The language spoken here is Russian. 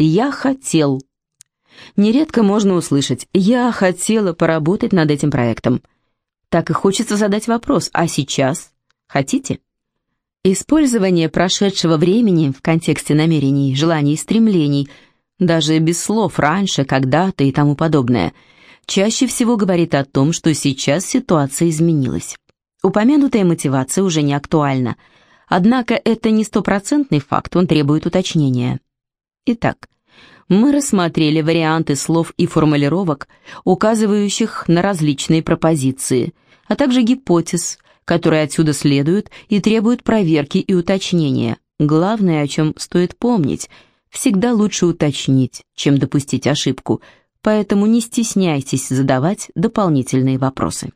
«я хотел». Нередко можно услышать «я хотела поработать над этим проектом». Так и хочется задать вопрос «а сейчас? Хотите?» Использование прошедшего времени в контексте намерений, желаний и стремлений, даже без слов «раньше», «когда-то» и тому подобное, чаще всего говорит о том, что сейчас ситуация изменилась. Упомянутая мотивация уже не актуальна, однако это не стопроцентный факт, он требует уточнения. Итак, мы рассмотрели варианты слов и формулировок, указывающих на различные пропозиции, а также гипотез – которые отсюда следуют и требуют проверки и уточнения. Главное, о чем стоит помнить, всегда лучше уточнить, чем допустить ошибку, поэтому не стесняйтесь задавать дополнительные вопросы.